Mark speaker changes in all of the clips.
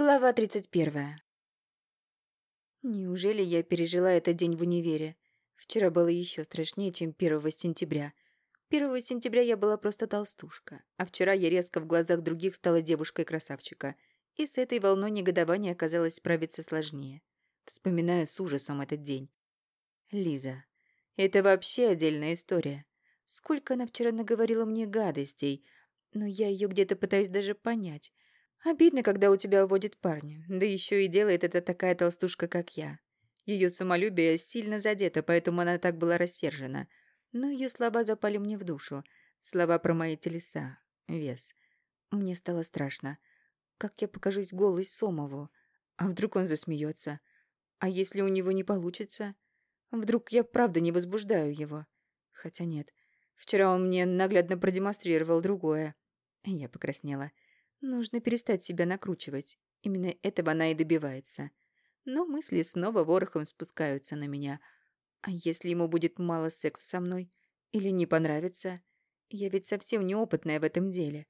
Speaker 1: Глава 31. Неужели я пережила этот день в универе? Вчера было еще страшнее, чем 1 сентября. 1 сентября я была просто толстушка, а вчера я резко в глазах других стала девушкой-красавчика. И с этой волной негодования оказалось справиться сложнее. Вспоминаю с ужасом этот день. Лиза. Это вообще отдельная история. Сколько она вчера наговорила мне гадостей, но я ее где-то пытаюсь даже понять. Обидно, когда у тебя уводит парня, да еще и делает это такая толстушка, как я. Ее самолюбие сильно задето, поэтому она так была рассержена. Но ее слова запали мне в душу. Слова про мои телеса, вес. Мне стало страшно. Как я покажусь голой Сомову? А вдруг он засмеется? А если у него не получится? Вдруг я правда не возбуждаю его? Хотя нет. Вчера он мне наглядно продемонстрировал другое. Я покраснела. Нужно перестать себя накручивать. Именно этого она и добивается. Но мысли снова ворохом спускаются на меня. А если ему будет мало секса со мной? Или не понравится? Я ведь совсем неопытная в этом деле.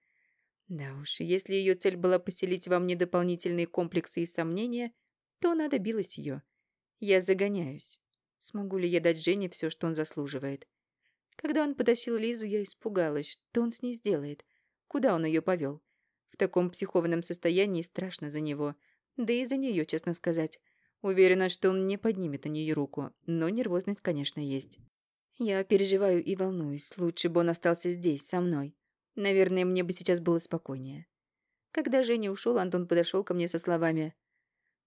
Speaker 1: Да уж, если ее цель была поселить во мне дополнительные комплексы и сомнения, то она добилась ее. Я загоняюсь. Смогу ли я дать Жене все, что он заслуживает? Когда он потащил Лизу, я испугалась, что он с ней сделает. Куда он ее повел? В таком психованном состоянии страшно за него. Да и за нее, честно сказать. Уверена, что он не поднимет на нее руку, но нервозность, конечно, есть. Я переживаю и волнуюсь. Лучше бы он остался здесь, со мной. Наверное, мне бы сейчас было спокойнее. Когда Женя ушел, Антон подошел ко мне со словами.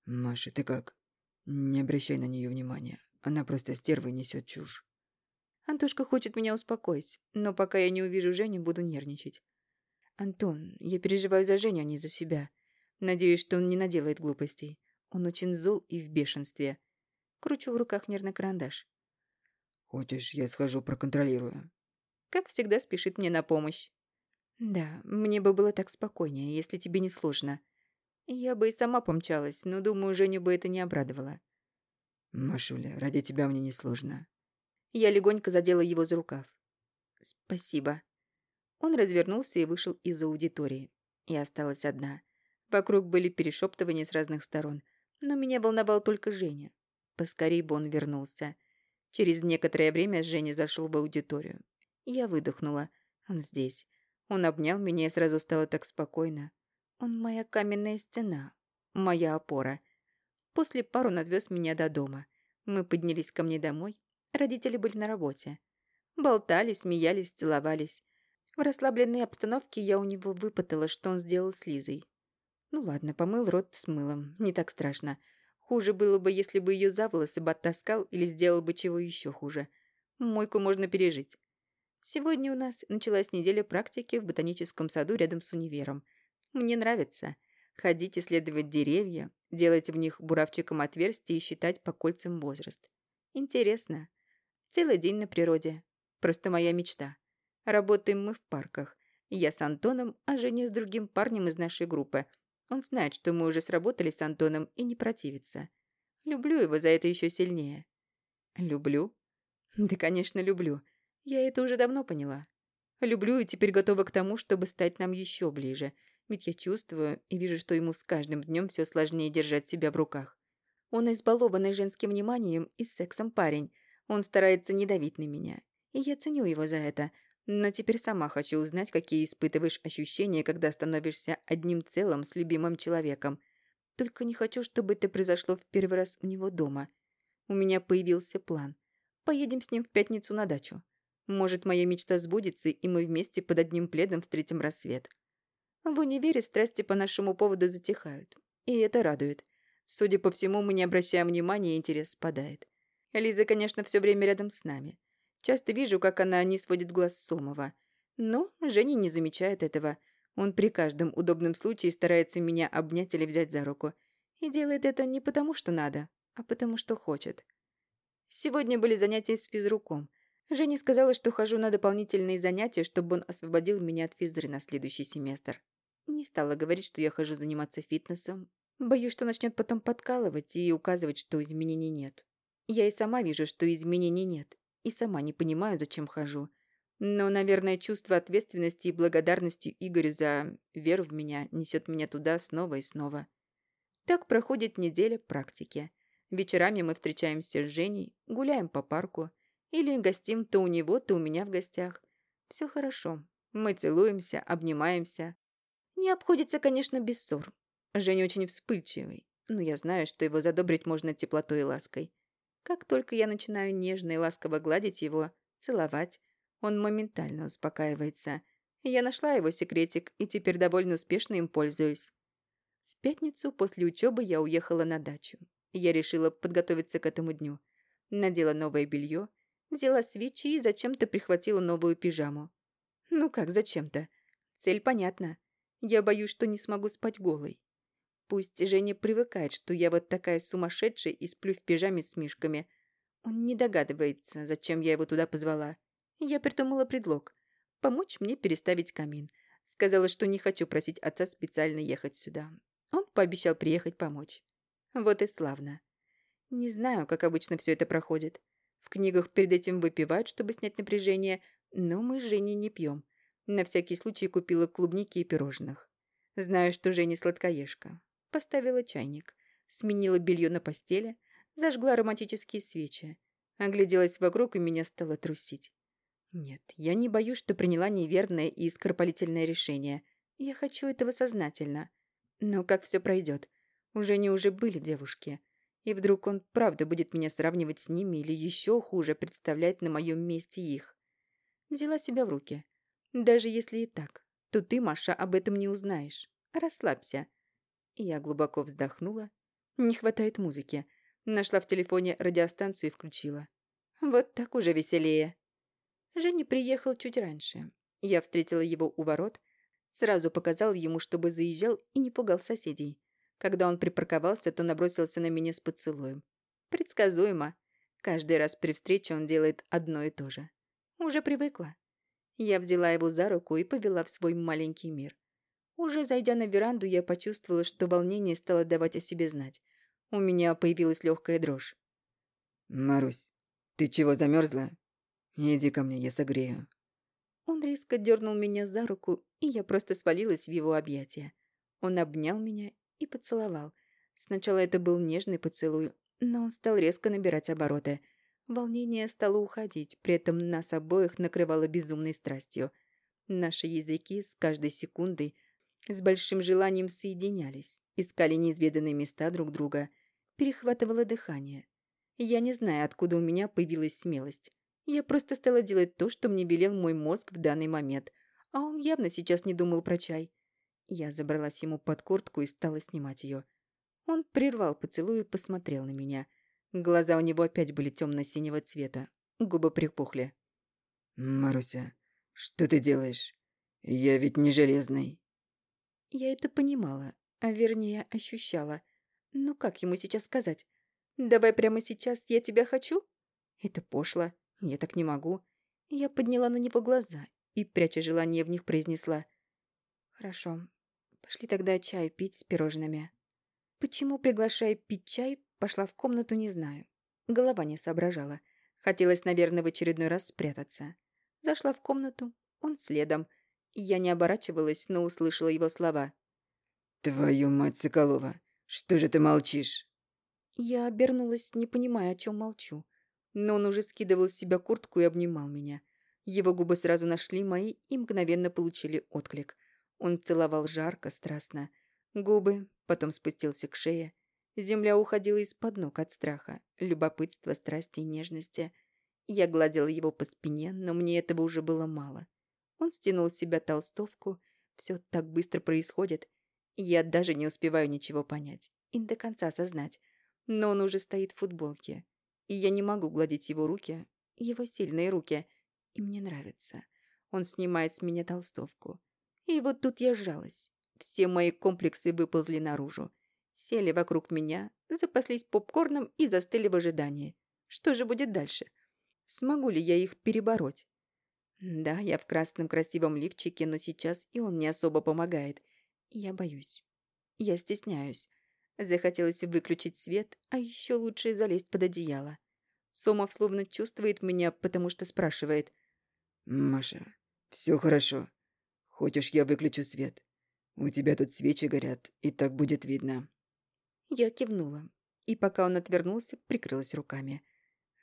Speaker 2: «Маша, ты как? Не обращай на нее внимания. Она просто стерва несет чушь».
Speaker 1: Антошка хочет меня успокоить, но пока я не увижу Женю, буду нервничать. «Антон, я переживаю за Женю, а не за себя. Надеюсь, что он не наделает глупостей. Он очень зол и в бешенстве. Кручу в руках нервный карандаш.
Speaker 2: «Хочешь, я схожу проконтролирую?»
Speaker 1: Как всегда спешит мне на помощь. «Да, мне бы было так спокойнее, если тебе не сложно. Я бы и сама помчалась, но, думаю, Женю бы это не обрадовало».
Speaker 2: «Машуля, ради тебя мне не сложно».
Speaker 1: Я легонько задела его за рукав. «Спасибо». Он развернулся и вышел из аудитории. Я осталась одна. Вокруг были перешептывания с разных сторон. Но меня волновал только Женя. Поскорей бы он вернулся. Через некоторое время Женя зашел в аудиторию. Я выдохнула. Он здесь. Он обнял меня, и сразу стало так спокойно. Он моя каменная стена. Моя опора. После пар он отвез меня до дома. Мы поднялись ко мне домой. Родители были на работе. Болтали, смеялись, целовались. В расслабленной обстановке я у него выпытала, что он сделал с Лизой. Ну ладно, помыл рот с мылом, не так страшно. Хуже было бы, если бы ее за волосы бы оттаскал или сделал бы чего еще хуже. Мойку можно пережить. Сегодня у нас началась неделя практики в ботаническом саду рядом с универом. Мне нравится. Ходить, исследовать деревья, делать в них буравчиком отверстия и считать по кольцам возраст. Интересно. Целый день на природе. Просто моя мечта. Работаем мы в парках. Я с Антоном, а Женя с другим парнем из нашей группы. Он знает, что мы уже сработали с Антоном и не противится. Люблю его за это еще сильнее. Люблю? Да, конечно, люблю. Я это уже давно поняла. Люблю и теперь готова к тому, чтобы стать нам еще ближе. Ведь я чувствую и вижу, что ему с каждым днем все сложнее держать себя в руках. Он избалованный женским вниманием и сексом парень. Он старается не давить на меня. И я ценю его за это. Но теперь сама хочу узнать, какие испытываешь ощущения, когда становишься одним целым с любимым человеком. Только не хочу, чтобы это произошло в первый раз у него дома. У меня появился план. Поедем с ним в пятницу на дачу. Может, моя мечта сбудется, и мы вместе под одним пледом встретим рассвет. В универе страсти по нашему поводу затихают. И это радует. Судя по всему, мы не обращаем внимания, интерес спадает. Лиза, конечно, все время рядом с нами. Часто вижу, как она не сводит глаз Сомова. Но Женя не замечает этого. Он при каждом удобном случае старается меня обнять или взять за руку. И делает это не потому, что надо, а потому, что хочет. Сегодня были занятия с физруком. Женя сказала, что хожу на дополнительные занятия, чтобы он освободил меня от физры на следующий семестр. Не стала говорить, что я хожу заниматься фитнесом. Боюсь, что начнет потом подкалывать и указывать, что изменений нет. Я и сама вижу, что изменений нет, и сама не понимаю, зачем хожу. Но, наверное, чувство ответственности и благодарности Игорю за веру в меня несет меня туда снова и снова. Так проходит неделя практики. Вечерами мы встречаемся с Женей, гуляем по парку или гостим то у него, то у меня в гостях. Все хорошо. Мы целуемся, обнимаемся. Не обходится, конечно, без ссор. Женя очень вспыльчивый, но я знаю, что его задобрить можно теплотой и лаской. Как только я начинаю нежно и ласково гладить его, целовать, он моментально успокаивается. Я нашла его секретик и теперь довольно успешно им пользуюсь. В пятницу после учебы я уехала на дачу. Я решила подготовиться к этому дню. Надела новое белье, взяла свечи и зачем-то прихватила новую пижаму. Ну как зачем-то? Цель понятна. Я боюсь, что не смогу спать голой. Пусть Женя привыкает, что я вот такая сумасшедшая и сплю в пижаме с мишками. Он не догадывается, зачем я его туда позвала. Я придумала предлог. Помочь мне переставить камин. Сказала, что не хочу просить отца специально ехать сюда. Он пообещал приехать помочь. Вот и славно. Не знаю, как обычно все это проходит. В книгах перед этим выпивают, чтобы снять напряжение, но мы с Женей не пьем. На всякий случай купила клубники и пирожных. Знаю, что Женя сладкоежка. Поставила чайник, сменила белье на постели, зажгла ароматические свечи. Огляделась вокруг, и меня стало трусить. Нет, я не боюсь, что приняла неверное и скоропалительное решение. Я хочу этого сознательно. Но как все пройдет? Уже не уже были девушки. И вдруг он правда будет меня сравнивать с ними или еще хуже представлять на моем месте их. Взяла себя в руки. Даже если и так, то ты, Маша, об этом не узнаешь. Расслабься. Я глубоко вздохнула. Не хватает музыки. Нашла в телефоне радиостанцию и включила. Вот так уже веселее. Женя приехал чуть раньше. Я встретила его у ворот, сразу показал ему, чтобы заезжал и не пугал соседей. Когда он припарковался, то набросился на меня с поцелуем. Предсказуемо. Каждый раз при встрече он делает одно и то же. Уже привыкла. Я взяла его за руку и повела в свой маленький мир. Уже зайдя на веранду, я почувствовала, что волнение стало давать о себе знать. У меня появилась легкая дрожь.
Speaker 2: «Марусь, ты чего замерзла? Иди ко мне, я согрею».
Speaker 1: Он резко дернул меня за руку, и я просто свалилась в его объятия. Он обнял меня и поцеловал. Сначала это был нежный поцелуй, но он стал резко набирать обороты. Волнение стало уходить, при этом нас обоих накрывало безумной страстью. Наши языки с каждой секундой с большим желанием соединялись, искали неизведанные места друг друга, перехватывало дыхание. Я не знаю, откуда у меня появилась смелость. Я просто стала делать то, что мне велел мой мозг в данный момент, а он явно сейчас не думал про чай. Я забралась ему под куртку и стала снимать ее. Он прервал поцелуй и посмотрел на меня. Глаза у него опять были темно-синего цвета, губы припухли.
Speaker 2: «Маруся, что ты делаешь? Я ведь не железный».
Speaker 1: Я это понимала, а вернее ощущала. Ну как ему сейчас сказать? «Давай прямо сейчас, я тебя хочу?» Это пошло, я так не могу. Я подняла на него глаза и, пряча желание в них, произнесла. «Хорошо, пошли тогда чай пить с пирожными». Почему, приглашая пить чай, пошла в комнату, не знаю. Голова не соображала. Хотелось, наверное, в очередной раз спрятаться. Зашла в комнату, он следом – я не оборачивалась, но услышала его слова.
Speaker 2: «Твою мать, Соколова, что же ты молчишь?»
Speaker 1: Я обернулась, не понимая, о чем молчу. Но он уже скидывал с себя куртку и обнимал меня. Его губы сразу нашли мои и мгновенно получили отклик. Он целовал жарко, страстно. Губы, потом спустился к шее. Земля уходила из-под ног от страха, любопытства, страсти и нежности. Я гладила его по спине, но мне этого уже было мало. Он стянул с себя толстовку. Все так быстро происходит. Я даже не успеваю ничего понять и до конца осознать. Но он уже стоит в футболке. И я не могу гладить его руки, его сильные руки. И мне нравится. Он снимает с меня толстовку. И вот тут я сжалась. Все мои комплексы выползли наружу. Сели вокруг меня, запаслись попкорном и застыли в ожидании. Что же будет дальше? Смогу ли я их перебороть? Да, я в красном красивом лифчике, но сейчас и он не особо помогает. Я боюсь. Я стесняюсь. Захотелось выключить свет, а еще лучше залезть под одеяло. Сомов словно чувствует меня, потому что спрашивает.
Speaker 2: «Маша, все хорошо. Хочешь, я выключу свет? У тебя тут свечи горят, и так будет видно».
Speaker 1: Я кивнула, и пока он отвернулся, прикрылась руками.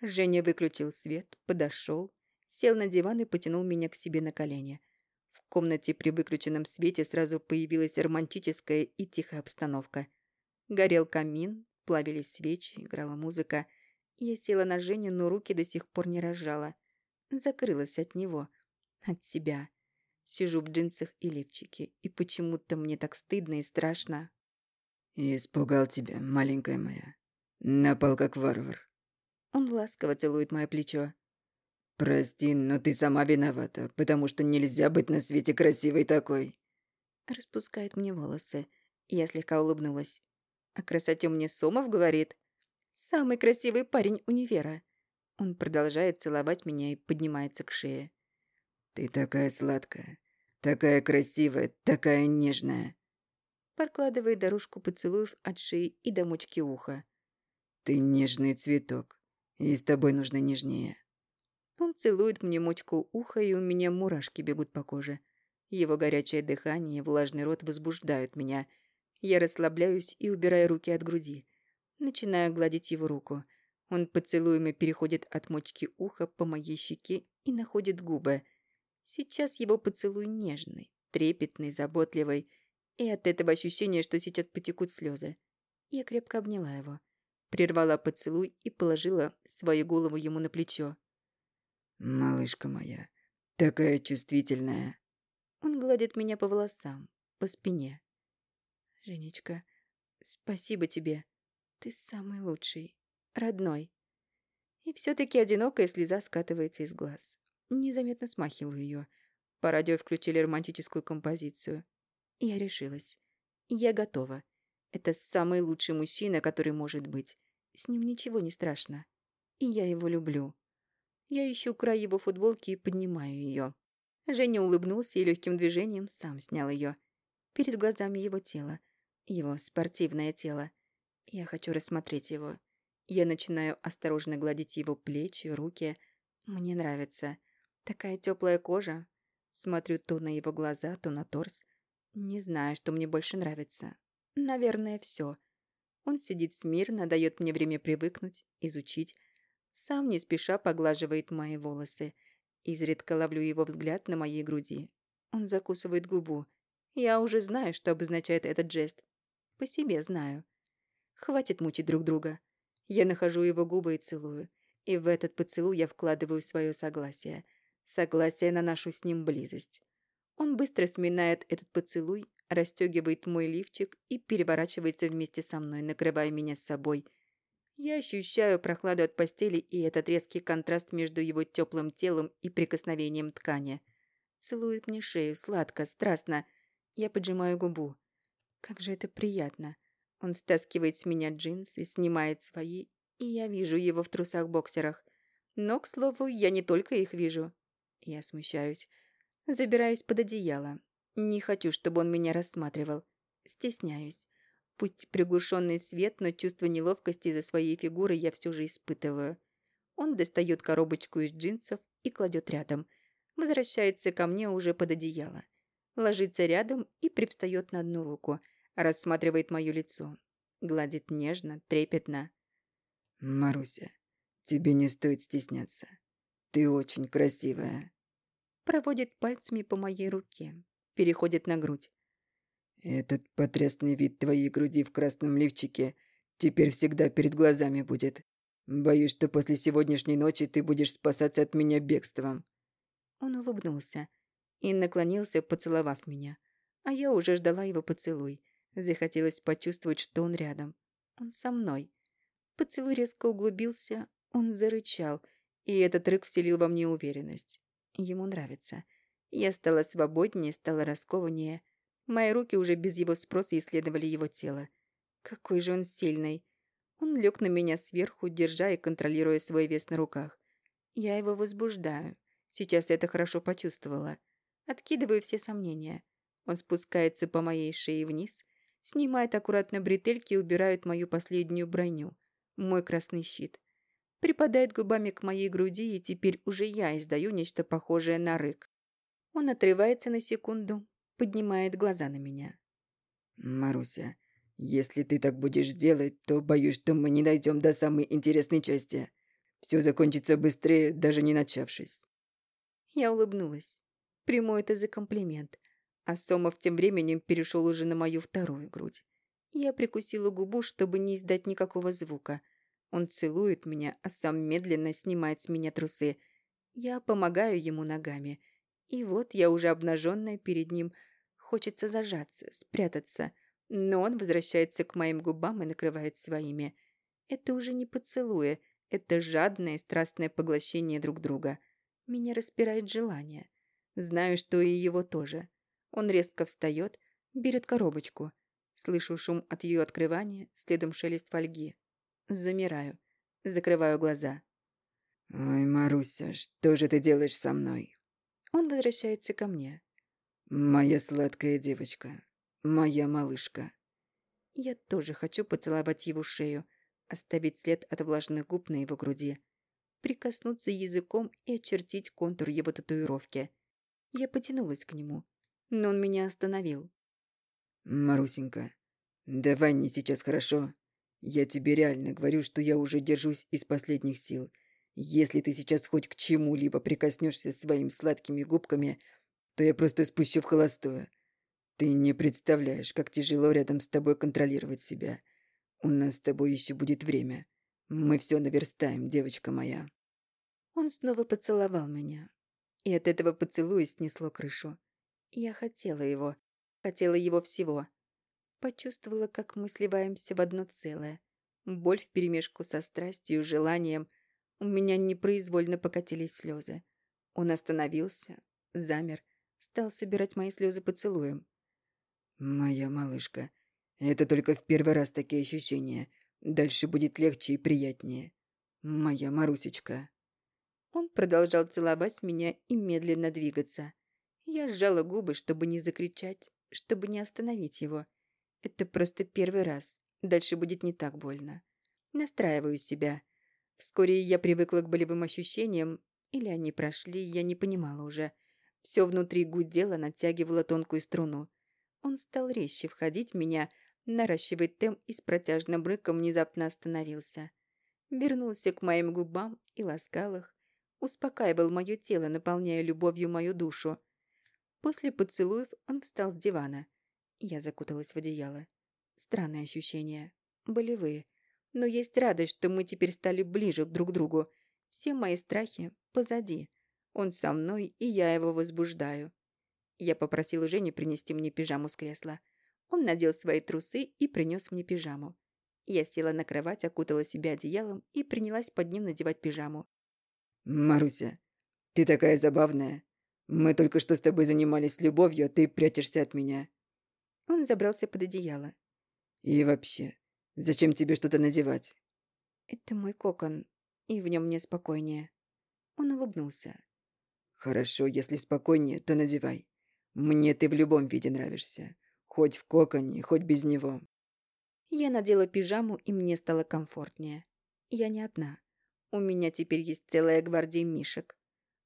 Speaker 1: Женя выключил свет, подошел, сел на диван и потянул меня к себе на колени. В комнате при выключенном свете сразу появилась романтическая и тихая обстановка. Горел камин, плавились свечи, играла музыка. Я села на Женю, но руки до сих пор не разжала. Закрылась от него, от себя. Сижу в джинсах и лифчике, и почему-то мне так стыдно и страшно.
Speaker 2: «Испугал тебя, маленькая моя. Напал как варвар».
Speaker 1: Он ласково целует мое плечо.
Speaker 2: «Прости, но ты сама виновата, потому что нельзя быть на свете красивой такой».
Speaker 1: Распускает мне волосы. Я слегка улыбнулась. О красоте мне Сомов говорит. Самый красивый парень универа. Он продолжает целовать меня и поднимается к шее.
Speaker 2: «Ты такая сладкая, такая красивая, такая нежная».
Speaker 1: Прокладывает дорожку поцелуев от шеи и до мочки уха.
Speaker 2: «Ты нежный цветок, и с тобой нужно нежнее».
Speaker 1: Он целует мне мочку уха, и у меня мурашки бегут по коже. Его горячее дыхание и влажный рот возбуждают меня. Я расслабляюсь и убираю руки от груди. Начинаю гладить его руку. Он поцелуями переходит от мочки уха по моей щеке и находит губы. Сейчас его поцелуй нежный, трепетный, заботливый. И от этого ощущения, что сейчас потекут слезы. Я крепко обняла его. Прервала поцелуй и положила свою голову ему на плечо.
Speaker 2: «Малышка моя, такая чувствительная».
Speaker 1: Он гладит меня по волосам, по спине. «Женечка, спасибо тебе. Ты самый лучший, родной». И все-таки одинокая слеза скатывается из глаз. Незаметно смахиваю ее. По радио включили романтическую композицию. Я решилась. Я готова. Это самый лучший мужчина, который может быть. С ним ничего не страшно. И я его люблю. Я ищу край его футболки и поднимаю ее. Женя улыбнулся и легким движением сам снял ее. Перед глазами его тело. Его спортивное тело. Я хочу рассмотреть его. Я начинаю осторожно гладить его плечи, руки. Мне нравится. Такая теплая кожа. Смотрю то на его глаза, то на торс. Не знаю, что мне больше нравится. Наверное, все. Он сидит смирно, дает мне время привыкнуть, изучить, сам не спеша поглаживает мои волосы. Изредка ловлю его взгляд на моей груди. Он закусывает губу. Я уже знаю, что обозначает этот жест. По себе знаю. Хватит мучить друг друга. Я нахожу его губы и целую. И в этот поцелуй я вкладываю свое согласие. Согласие на нашу с ним близость. Он быстро сминает этот поцелуй, расстегивает мой лифчик и переворачивается вместе со мной, накрывая меня с собой – я ощущаю прохладу от постели и этот резкий контраст между его теплым телом и прикосновением ткани. Целует мне шею, сладко, страстно. Я поджимаю губу. Как же это приятно. Он стаскивает с меня джинсы, снимает свои, и я вижу его в трусах-боксерах. Но, к слову, я не только их вижу. Я смущаюсь. Забираюсь под одеяло. Не хочу, чтобы он меня рассматривал. Стесняюсь. Пусть приглушенный свет, но чувство неловкости из-за своей фигуры я все же испытываю. Он достает коробочку из джинсов и кладет рядом. Возвращается ко мне уже под одеяло. Ложится рядом и привстает на одну руку. Рассматривает мое лицо. Гладит нежно, трепетно.
Speaker 2: «Маруся, тебе не стоит стесняться. Ты очень красивая».
Speaker 1: Проводит пальцами по моей руке. Переходит на грудь.
Speaker 2: Этот потрясный вид твоей груди в красном лифчике теперь всегда перед глазами будет. Боюсь, что после сегодняшней ночи ты будешь спасаться от меня бегством».
Speaker 1: Он улыбнулся и наклонился, поцеловав меня. А я уже ждала его поцелуй. Захотелось почувствовать, что он рядом. Он со мной. Поцелуй резко углубился, он зарычал, и этот рык вселил во мне уверенность. Ему нравится. Я стала свободнее, стала раскованнее. Мои руки уже без его спроса исследовали его тело. Какой же он сильный. Он лег на меня сверху, держа и контролируя свой вес на руках. Я его возбуждаю. Сейчас я это хорошо почувствовала. Откидываю все сомнения. Он спускается по моей шее вниз, снимает аккуратно бретельки и убирает мою последнюю броню, мой красный щит. Припадает губами к моей груди, и теперь уже я издаю нечто похожее на рык. Он отрывается на секунду, поднимает глаза на меня.
Speaker 2: «Маруся, Если ты так будешь делать, то боюсь, что мы не дойдем до самой интересной части. Все закончится быстрее, даже не начавшись».
Speaker 1: Я улыбнулась. Приму это за комплимент. А Сомов тем временем перешел уже на мою вторую грудь. Я прикусила губу, чтобы не издать никакого звука. Он целует меня, а сам медленно снимает с меня трусы. Я помогаю ему ногами. И вот я уже обнаженная перед ним. Хочется зажаться, спрятаться. Но он возвращается к моим губам и накрывает своими. Это уже не поцелуя, это жадное и страстное поглощение друг друга. Меня распирает желание. Знаю, что и его тоже. Он резко встает, берет коробочку. Слышу шум от ее открывания, следом шелест фольги. Замираю. Закрываю глаза.
Speaker 2: «Ой, Маруся, что же ты делаешь со мной?»
Speaker 1: Он возвращается ко мне.
Speaker 2: «Моя сладкая девочка. Моя малышка».
Speaker 1: Я тоже хочу поцеловать его шею, оставить след от влажных губ на его груди, прикоснуться языком и очертить контур его татуировки. Я потянулась к нему, но он меня остановил.
Speaker 2: «Марусенька, давай не сейчас, хорошо? Я тебе реально говорю, что я уже держусь из последних сил. Если ты сейчас хоть к чему-либо прикоснешься своими сладкими губками, то я просто спущу в холостую. Ты не представляешь, как тяжело рядом с тобой контролировать себя. У нас с тобой еще будет время. Мы все наверстаем, девочка моя».
Speaker 1: Он снова поцеловал меня. И от этого поцелуя снесло крышу. Я хотела его. Хотела его всего. Почувствовала, как мы сливаемся в одно целое. Боль вперемешку со страстью, желанием. У меня непроизвольно покатились слезы. Он остановился, замер, стал собирать мои слезы поцелуем.
Speaker 2: «Моя малышка, это только в первый раз такие ощущения. Дальше будет легче и приятнее. Моя Марусечка».
Speaker 1: Он продолжал целовать меня и медленно двигаться. Я сжала губы, чтобы не закричать, чтобы не остановить его. Это просто первый раз. Дальше будет не так больно. Настраиваю себя. Вскоре я привыкла к болевым ощущениям, или они прошли, я не понимала уже. Все внутри гудело, натягивало тонкую струну. Он стал резче входить в меня, наращивать темп и с протяжным рыком внезапно остановился. Вернулся к моим губам и ласкал их, успокаивал мое тело, наполняя любовью мою душу. После поцелуев он встал с дивана. Я закуталась в одеяло. Странные ощущения. Болевые. Но есть радость, что мы теперь стали ближе друг к другу. Все мои страхи позади. Он со мной, и я его возбуждаю. Я попросила Женю принести мне пижаму с кресла. Он надел свои трусы и принес мне пижаму. Я села на кровать, окутала себя одеялом и принялась под ним надевать пижаму.
Speaker 2: «Маруся, ты такая забавная. Мы только что с тобой занимались любовью, а ты прячешься от меня».
Speaker 1: Он забрался под одеяло.
Speaker 2: «И вообще, зачем тебе что-то надевать?»
Speaker 1: «Это мой кокон, и в нем мне спокойнее». Он улыбнулся.
Speaker 2: «Хорошо, если спокойнее, то надевай. Мне ты в любом виде нравишься. Хоть в коконе, хоть без него».
Speaker 1: Я надела пижаму, и мне стало комфортнее. Я не одна. У меня теперь есть целая гвардия мишек.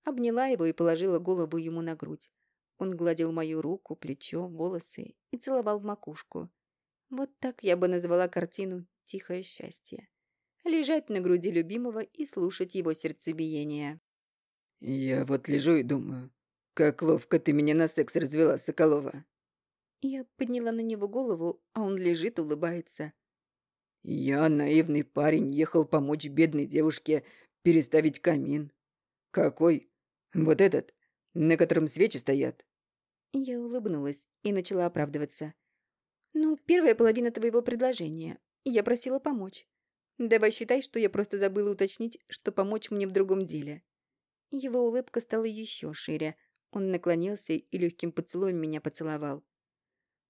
Speaker 1: Обняла его и положила голову ему на грудь. Он гладил мою руку, плечо, волосы и целовал в макушку. Вот так я бы назвала картину «Тихое счастье». Лежать на груди любимого и слушать его сердцебиение.
Speaker 2: «Я вот лежу и думаю, как ловко ты меня на секс развела, Соколова».
Speaker 1: Я подняла на него голову, а он лежит, улыбается.
Speaker 2: «Я, наивный парень, ехал помочь бедной девушке переставить камин. Какой? Вот этот, на котором свечи стоят?»
Speaker 1: Я улыбнулась и начала оправдываться. «Ну, первая половина твоего предложения. Я просила помочь. Давай считай, что я просто забыла уточнить, что помочь мне в другом деле». Его улыбка стала еще шире. Он наклонился и легким поцелуем меня поцеловал.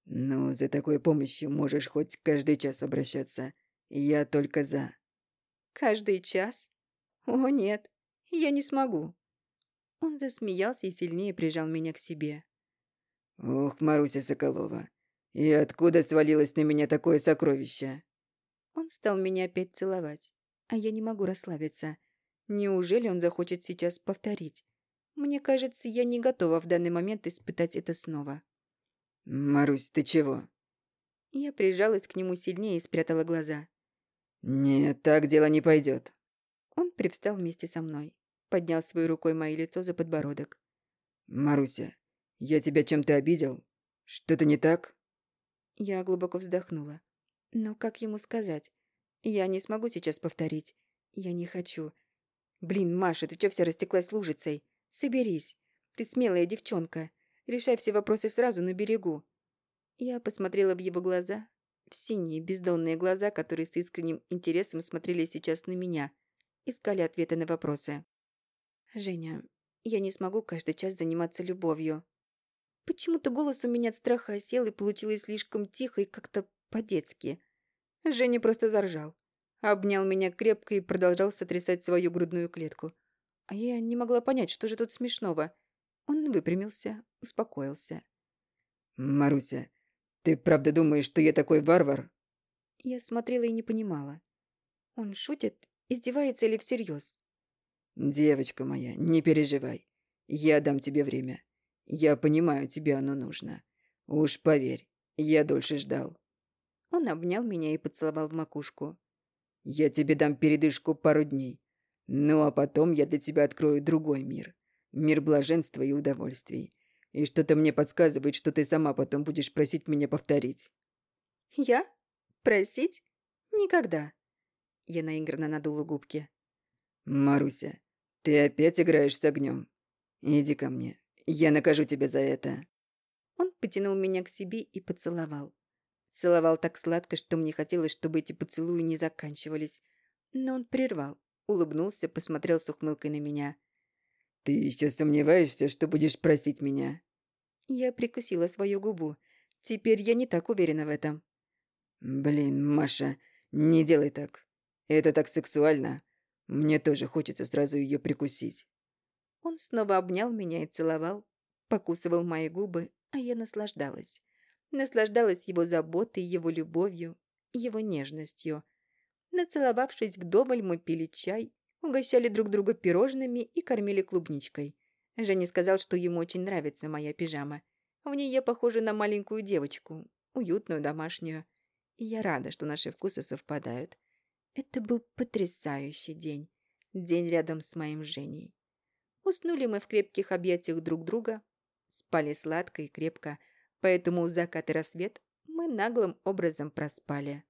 Speaker 2: «Ну, за такой помощью можешь хоть каждый час обращаться. Я только за».
Speaker 1: «Каждый час? О, нет, я не смогу». Он засмеялся и сильнее прижал меня к себе.
Speaker 2: «Ох, Маруся Соколова, и откуда свалилось на меня такое сокровище?»
Speaker 1: Он стал меня опять целовать, а я не могу расслабиться. Неужели он захочет сейчас повторить? Мне кажется, я не готова в данный момент испытать это снова.
Speaker 2: «Марусь, ты чего?»
Speaker 1: Я прижалась к нему сильнее и спрятала глаза.
Speaker 2: «Нет, так дело не пойдет.
Speaker 1: Он привстал вместе со мной, поднял своей рукой мое лицо за подбородок.
Speaker 2: «Маруся, я тебя чем-то обидел? Что-то не так?»
Speaker 1: Я глубоко вздохнула. Но как ему сказать? Я не смогу сейчас повторить. Я не хочу. Блин, Маша, ты чё вся растеклась лужицей? Соберись. Ты смелая девчонка. Решай все вопросы сразу на берегу. Я посмотрела в его глаза, в синие бездонные глаза, которые с искренним интересом смотрели сейчас на меня, искали ответы на вопросы. «Женя, я не смогу каждый час заниматься любовью». Почему-то голос у меня от страха осел и получилось слишком тихо и как-то по-детски. Женя просто заржал. Обнял меня крепко и продолжал сотрясать свою грудную клетку. А я не могла понять, что же тут смешного. Он выпрямился, успокоился.
Speaker 2: «Маруся, ты правда думаешь, что я такой варвар?»
Speaker 1: Я смотрела и не понимала. Он шутит, издевается или всерьез?
Speaker 2: «Девочка моя, не переживай. Я дам тебе время. Я понимаю, тебе оно нужно. Уж поверь, я дольше ждал».
Speaker 1: Он обнял меня и поцеловал в макушку.
Speaker 2: «Я тебе дам передышку пару дней. Ну а потом я для тебя открою другой мир. Мир блаженства и удовольствий. И что-то мне подсказывает, что ты сама потом будешь просить меня повторить».
Speaker 1: «Я? Просить? Никогда». Я наигранно надула губки.
Speaker 2: «Маруся, ты опять играешь с огнем? Иди ко мне, я накажу тебя за это».
Speaker 1: Он потянул меня к себе и поцеловал. Целовал так сладко, что мне хотелось, чтобы эти поцелуи не заканчивались. Но он прервал, улыбнулся, посмотрел с ухмылкой на меня.
Speaker 2: «Ты еще сомневаешься, что будешь просить меня?»
Speaker 1: Я прикусила свою губу. Теперь я не так уверена в этом.
Speaker 2: «Блин, Маша, не делай так. Это так сексуально. Мне тоже хочется сразу ее прикусить».
Speaker 1: Он снова обнял меня и целовал, покусывал мои губы, а я наслаждалась. Наслаждалась его заботой, его любовью, его нежностью. Нацеловавшись вдоволь, мы пили чай, угощали друг друга пирожными и кормили клубничкой. Женя сказал, что ему очень нравится моя пижама. В ней я похожа на маленькую девочку, уютную, домашнюю. И я рада, что наши вкусы совпадают. Это был потрясающий день. День рядом с моим Женей. Уснули мы в крепких объятиях друг друга, спали сладко и крепко, поэтому закат и рассвет мы наглым образом проспали.